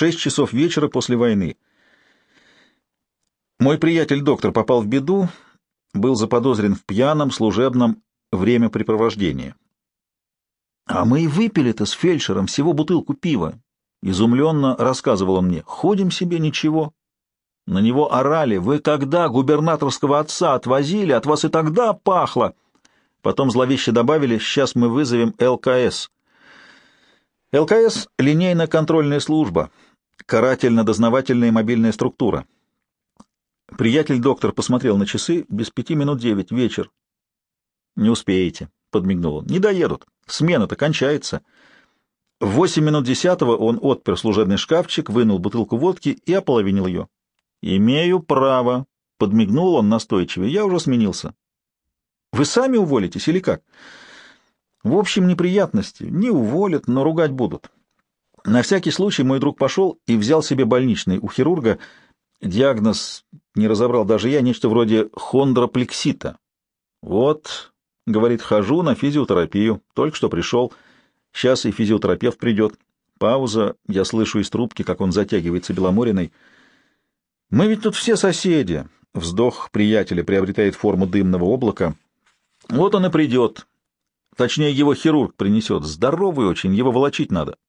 шесть часов вечера после войны. Мой приятель-доктор попал в беду, был заподозрен в пьяном служебном времяпрепровождении. А мы и выпили-то с фельдшером всего бутылку пива. Изумленно рассказывал он мне. Ходим себе, ничего. На него орали. Вы когда губернаторского отца отвозили, от вас и тогда пахло. Потом зловеще добавили, сейчас мы вызовем ЛКС. ЛКС — линейно-контрольная служба, карательно-дознавательная мобильная структура. Приятель-доктор посмотрел на часы, без пяти минут девять, вечер. «Не успеете», — подмигнул он. «Не доедут. Смена-то кончается». В восемь минут десятого он отпер служебный шкафчик, вынул бутылку водки и ополовинил ее. «Имею право», — подмигнул он настойчиво. «Я уже сменился». «Вы сами уволитесь или как?» «В общем, неприятности. Не уволят, но ругать будут». На всякий случай мой друг пошел и взял себе больничный у хирурга. Диагноз не разобрал даже я, нечто вроде хондроплексита. «Вот», — говорит, — «хожу на физиотерапию. Только что пришел». Сейчас и физиотерапевт придет. Пауза. Я слышу из трубки, как он затягивается Беломориной. Мы ведь тут все соседи. Вздох приятеля приобретает форму дымного облака. Вот он и придет. Точнее, его хирург принесет. Здоровый очень, его волочить надо.